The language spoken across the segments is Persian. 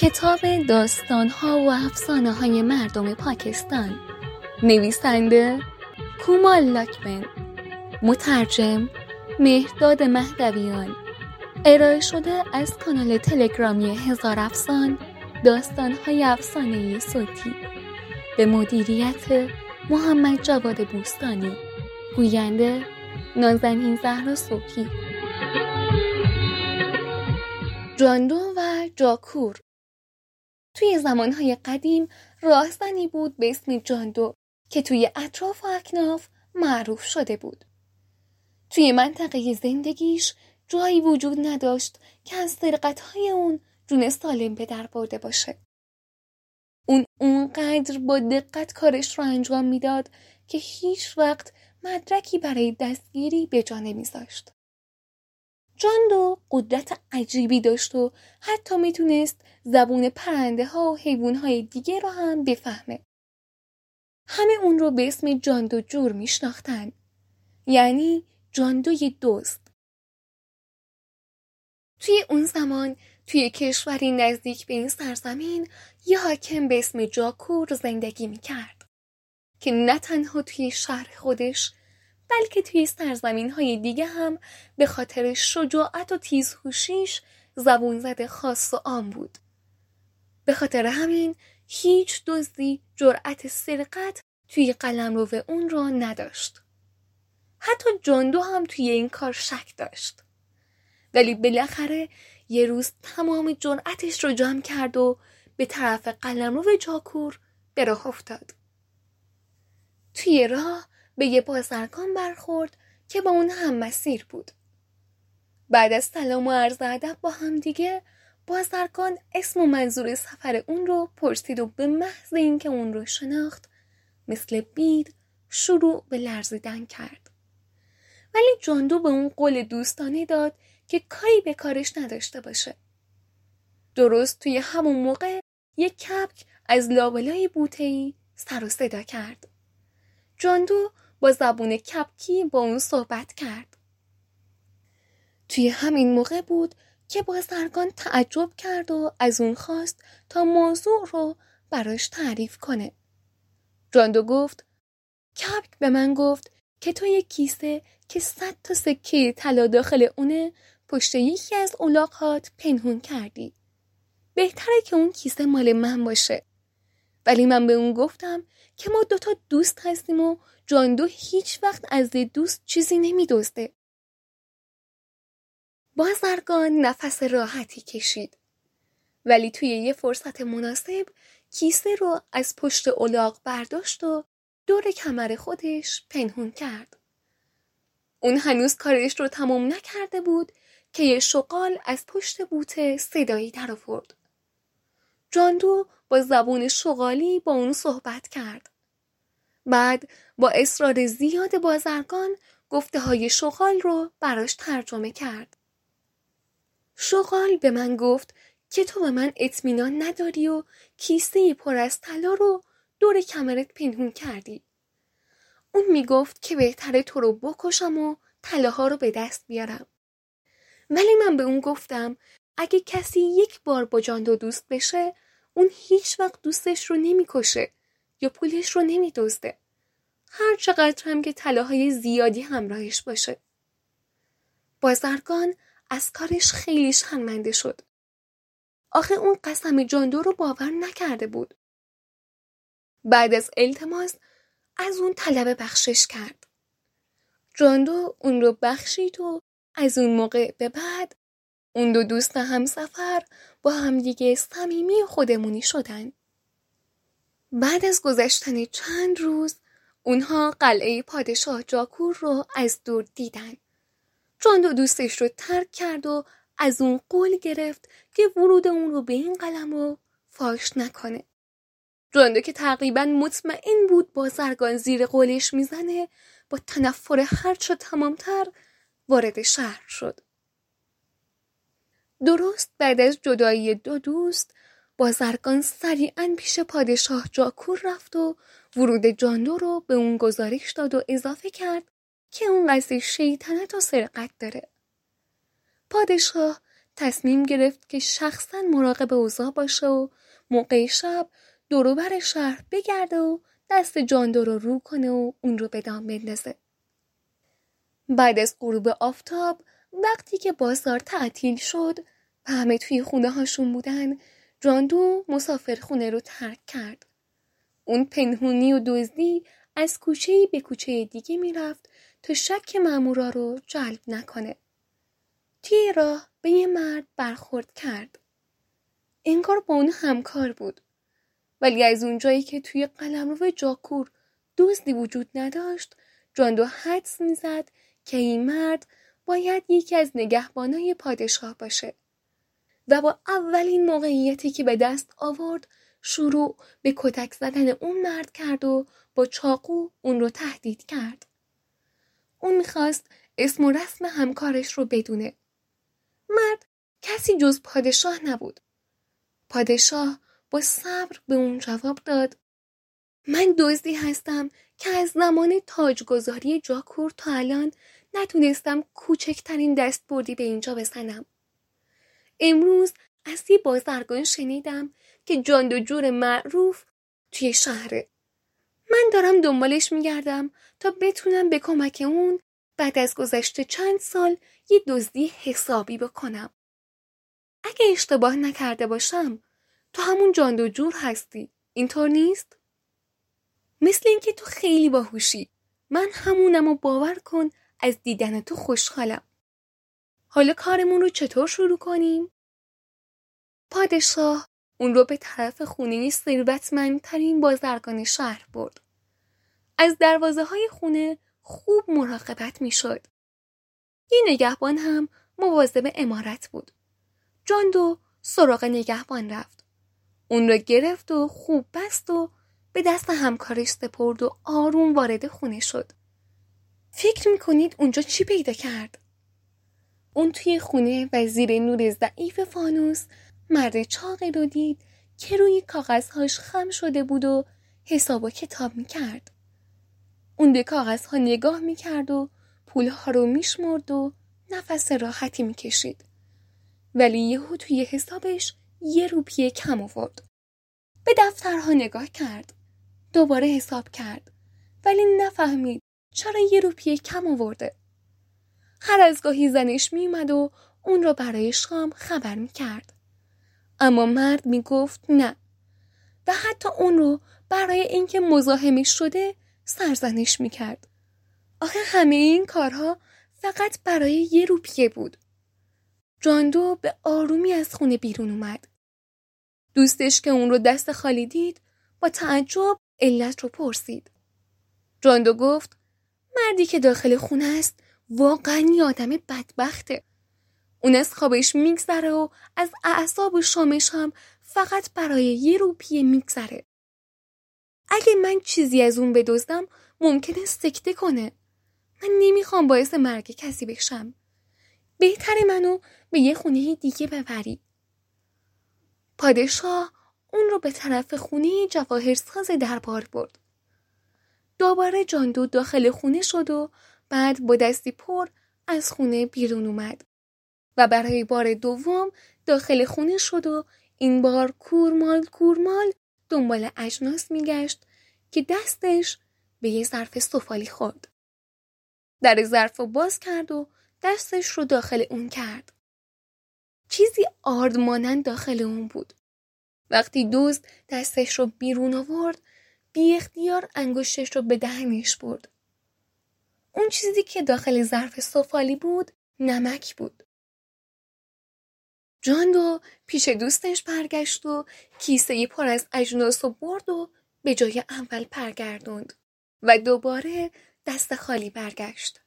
کتاب داستانها و افسانه های مردم پاکستان. نویسنده کومال لاکمن. مترجم مهداد مهدویان. ارائه شده از کانال تلگرامی هزار افسان داستانهای افسانه صوتی. به مدیریت محمد جواد بوستانی. گوینده نازنین زهرا صبحی. جاندو و جاکور. توی زمانهای قدیم راهزنی بود به اسم جاندو که توی اطراف و اکناف معروف شده بود. توی منطقه زندگیش جایی وجود نداشت که از سرقتهای اون جون سالم به در برده باشه. اون اونقدر با دقت کارش رو انجام می‌داد که هیچ وقت مدرکی برای دستگیری به جا نمیذاشت. جاندو قدرت عجیبی داشت و حتی می‌تونست زبون پرنده ها و حیوان های دیگه رو هم بفهمه. همه اون رو به اسم جاندو جور میشناختن. یعنی جاندوی دوست. توی اون زمان توی کشوری نزدیک به این سرزمین یه حاکم به اسم جاکور زندگی می‌کرد که نه تنها توی شهر خودش بلکه توی سرزمین های دیگه هم به خاطر شجاعت و تیزهوشیش زبون زده خاص و عام بود. به خاطر همین هیچ دزدی جرأت سرقت توی قلم رو اون را نداشت. حتی جاندو هم توی این کار شک داشت. ولی بالاخره یه روز تمام جرأتش رو جمع کرد و به طرف قلم رو جاکور به راه افتاد. توی راه به یه بازرگان برخورد که با اون هم مسیر بود. بعد از سلام و عرض ادب با هم دیگه بازرگان اسم و منظور سفر اون رو پرسید و به محض اینکه اون رو شناخت مثل بید شروع به لرزیدن کرد. ولی جاندو به اون قول دوستانه داد که کاری به کارش نداشته باشه. درست توی همون موقع یک کپک از لابلای بوتهی سر و صدا کرد. جاندو با زبون کپکی با اون صحبت کرد. توی همین موقع بود که بازرگان تعجب کرد و از اون خواست تا موضوع رو براش تعریف کنه. جاندو گفت کپک به من گفت که تو یک کیسه که صد تا سکه طلا داخل اونه پشت یکی از اولاقات پنهون کردی. بهتره که اون کیسه مال من باشه. ولی من به اون گفتم که ما دوتا دوست هستیم و جاندو هیچ وقت از دوست چیزی نمیدزده. بازرگان نفس راحتی کشید. ولی توی یه فرصت مناسب کیسه رو از پشت اولاغ برداشت و دور کمر خودش پنهون کرد. اون هنوز کارش رو تمام نکرده بود که یه شقال از پشت بوته صدایی در آورد. جاندو با زبون شغالی با اون صحبت کرد. بعد با اصرار زیاد بازرگان گفته های شغال رو براش ترجمه کرد. شغال به من گفت که تو به من اطمینان نداری و کیسه پر از طلا رو دور کمرت پنهون کردی. اون می‌گفت که بهتره تو رو بکشم و طلاها رو به دست بیارم. ولی من به اون گفتم اگه کسی یک بار با جاندو دوست بشه اون هیچ وقت دوستش رو نمی‌کشه یا پولش رو نمیدزده. هر چقدر هم که طلاهای زیادی همراهش باشه. بازرگان از کارش خیلی شرمنده شد. آخه اون قسم جاندو رو باور نکرده بود. بعد از التماس از اون طلب بخشش کرد. جاندو اون رو بخشید و از اون موقع به بعد اون دو دوست همسفر با همدیگه صمیمی خودمونی شدن. بعد از گذشتن چند روز اونها قلعه پادشاه جاکور رو از دور دیدن. جاندو دوستش رو ترک کرد و از اون قول گرفت که ورود اون رو به این قلم رو فاش نکنه. جاندو که تقریبا مطمئن بود با زرگان زیر قولش می‌زنه با تنفر هرچه تمامتر وارد شهر شد. درست بعد از جدایی دو دوست بازرگان سریعا پیش پادشاه جاکور رفت و ورود جاندو رو به اون گزارش داد و اضافه کرد که اون قصد شیطنت و سرقت داره. پادشاه تصمیم گرفت که شخصا مراقب اوضاع باشه و موقع شب دوروبر شهر بگرده و دست جاندو رو رو کنه و اون رو به دام بندازه. بعد از غروب آفتاب وقتی که بازار تعطیل شد و همه توی خونه هاشون بودن جاندو مسافر خونه رو ترک کرد. اون پنهونی و دزدی از کوچه به کوچه دیگه می‌رفت تا شک مامورا رو جلب نکنه. توی راه به یه مرد برخورد کرد. انگار با اون همکار بود. ولی از اونجایی که توی قلمرو جاکور دزدی وجود نداشت جاندو حدس می‌زد که این مرد باید یکی از نگهبانای پادشاه باشه و با اولین موقعیتی که به دست آورد شروع به کتک زدن اون مرد کرد و با چاقو اون رو تهدید کرد. اون می‌خواست اسم و رسم همکارش رو بدونه. مرد کسی جز پادشاه نبود. پادشاه با صبر به اون جواب داد من دزدی هستم که از زمان تاجگذاری جاکور تا الان نتونستم کوچکترین دست بردی به اینجا بزنم. امروز از یه بازرگان شنیدم که جاند و جور معروف توی شهره. من دارم دنبالش میگردم تا بتونم به کمک اون بعد از گذشته چند سال یه دزدی حسابی بکنم. اگه اشتباه نکرده باشم تو همون جاند و جور هستی. اینطور نیست؟ مثل اینکه تو خیلی باهوشی. من همونم و باور کن از دیدن تو خوشحالم. حالا کارمون رو چطور شروع کنیم؟ پادشاه اون رو به طرف خونه ثروتمندترین بازرگان شهر برد. از دروازه های خونه خوب مراقبت می‌شد. یه نگهبان هم مواظب امارت بود. جاندو سراغ نگهبان رفت. اون رو گرفت و خوب بست و به دست همکارش سپرد و آروم وارد خونه شد. فکر می‌کنید اونجا چی پیدا کرد؟ اون توی خونه و زیر نور ضعیف فانوس مرد چاقی رو دید که روی کاغذهاش خم شده بود و حساب و کتاب می‌کرد. اون به کاغذها نگاه می‌کرد و پولها رو میشمرد و نفس راحتی می‌کشید. ولی یهو توی حسابش یه روپیه کم آورد. به دفترها نگاه کرد. دوباره حساب کرد. ولی نفهمید چرا یه روپیه کم آورده. هر از گاهی زنش میومد و اون را برای شام خبر می‌کرد. اما مرد می‌گفت نه و حتی اون رو برای اینکه مزاحمش شده سرزنش می‌کرد. آخه همه این کارها فقط برای یه روپیه بود. جاندو به آرومی از خونه بیرون اومد. دوستش که اون رو دست خالی دید با تعجب علت رو پرسید. جاندو گفت مردی که داخل خونه است واقعا یه آدم بدبخته. اون از خوابش میگذره و از اعصاب و شامش هم فقط برای یه روپیه میگذره. اگه من چیزی از اون بدزدم ممکنه سکته کنه. من نمی‌خوام باعث مرگ کسی بشم. بهتر منو به یه خونه دیگه ببری. پادشاه اون رو به طرف خونه جواهرساز دربار برد. دوباره جاندو داخل خونه شد و بعد با دستی پر از خونه بیرون اومد و برای بار دوم داخل خونه شد و این بار کورمال کورمال دنبال اجناس میگشت که دستش به یه ظرف سفالی خورد. در ظرف رو باز کرد و دستش رو داخل اون کرد. چیزی آرد داخل اون بود. وقتی دوست دستش رو بیرون آورد بی اختیار انگشتش رو به دهنش برد. اون چیزی که داخل ظرف سفالی بود نمک بود. جاندو پیش دوستش برگشت و کیسه پر از اجناس رو برد و به جای اول پرگردوند و دوباره دست خالی برگشت.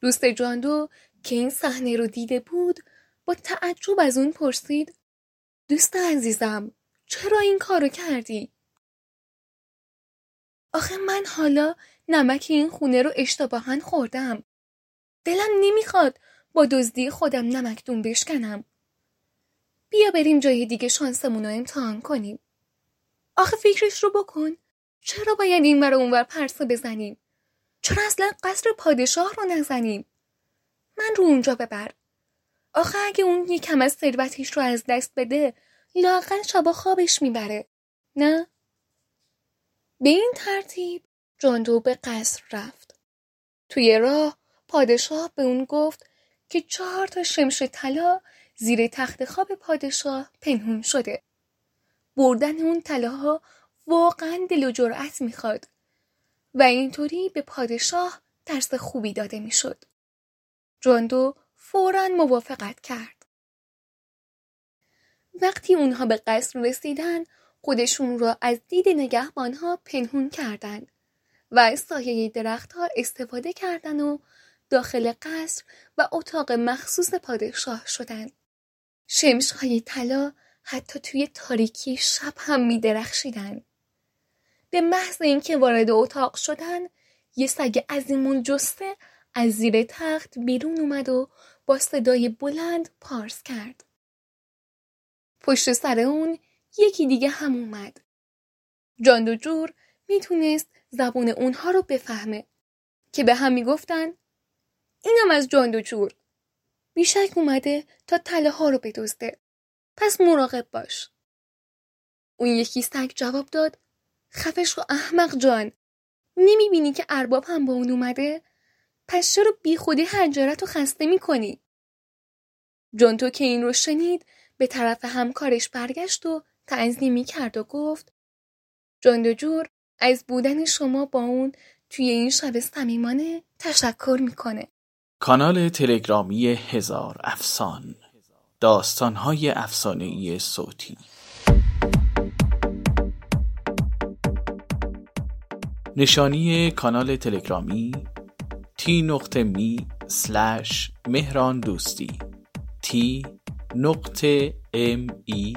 دوست جاندو که این صحنه رو دیده بود با تعجب از اون پرسید دوست عزیزم چرا این کارو کردی؟ آخه من حالا نمک این خونه رو اشتباها خوردم. دلم نمی‌خواد با دزدی خودم نمکدون بشکنم. بیا بریم جای دیگه شانسمون رو امتحان کنیم. آخه فکرش رو بکن. چرا باید این ور اونور پرسه بزنیم؟ چرا اصلا قصر پادشاه رو نزنیم؟ من رو اونجا ببر. آخه اگه اون یکم از ثروتش رو از دست بده لاقل شبا خوابش می‌بره نه به این ترتیب جاندو به قصر رفت توی راه پادشاه به اون گفت که چهار تا شمش طلا زیر تخت خواب پادشاه پنهون شده بردن اون طلاها واقعا دل و جرأت می‌خواد و اینطوری به پادشاه درس خوبی داده می‌شد. جاندو فورا موافقت کرد. وقتی اونها به قصر رسیدن خودشون را از دید نگهبانها پنهون کردند و از سایه درختها استفاده کردند و داخل قصر و اتاق مخصوص پادشاه شدند. شمش های طلا حتی توی تاریکی شب هم می درخشیدن. به محض اینکه وارد اتاق شدن یه سگ عظیمون جسته از زیر تخت بیرون اومد و با صدای بلند پارس کرد. پشت سر اون یکی دیگه هم اومد. جاند و جور می‌تونست زبون اونها رو بفهمه که به هم می‌گفتن اینم از جاند و جور. بیشک اومده تا تله ها رو بدزده. پس مراقب باش. اون یکی سگ جواب داد خفش رو احمق جان نمی‌بینی که ارباب هم با اون اومده؟ پس چرا بی خودی هنجارت رو خسته می‌کنی؟ جان تو که این رو شنید به طرف همکارش برگشت و تعظیمی کرد و گفت جان جور از بودن شما با اون توی این شب صمیمانه تشکر می‌کنه. کانال تلگرامی هزار افسان داستانهای افسانهای صوتی نشانی کانال تلگرامی تی نقطه می مهران دوستی تی نقطه ام ای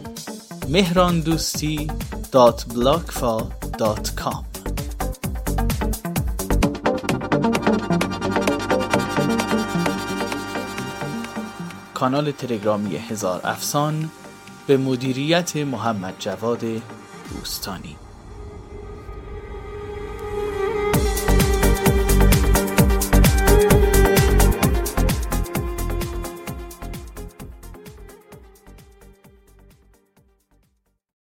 مهراندوستی کانال تلگرامی هزار افسان به مدیریت محمد جواد دوستانی.